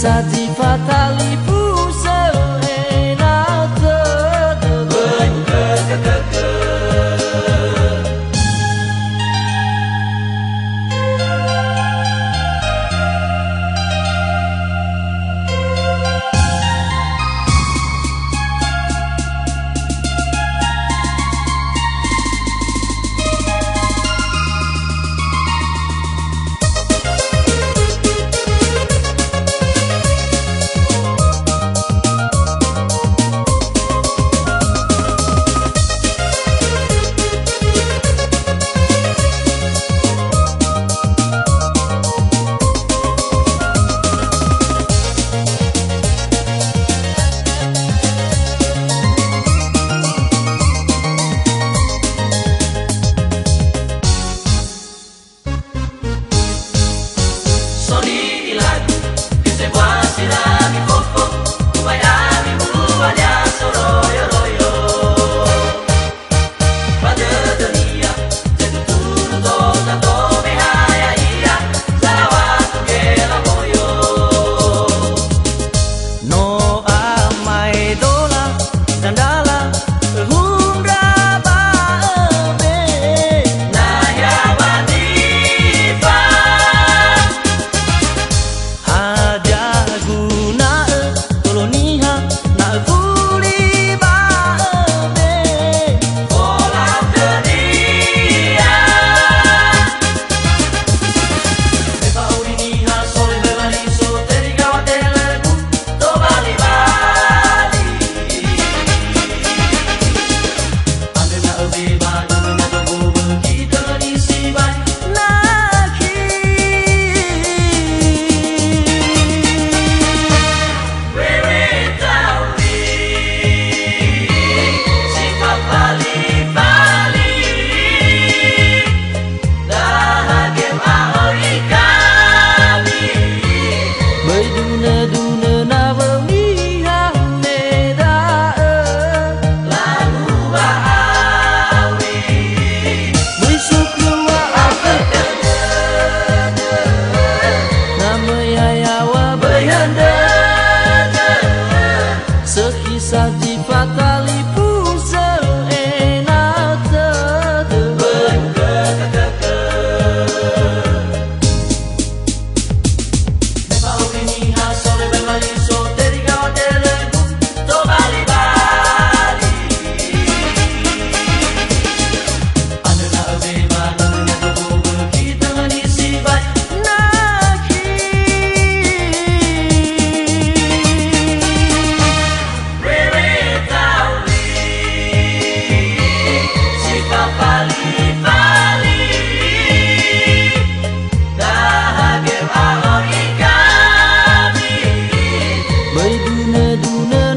passati Sayyiduna Duna luna.